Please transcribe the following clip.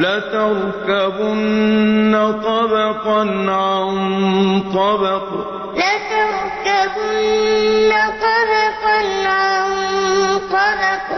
لَتَرْكَبُنَّ طَبَقًا عَن طَبَقٍ. لَتَرْكَبُنَّ طَبَقًا عَن طَبَقٍ.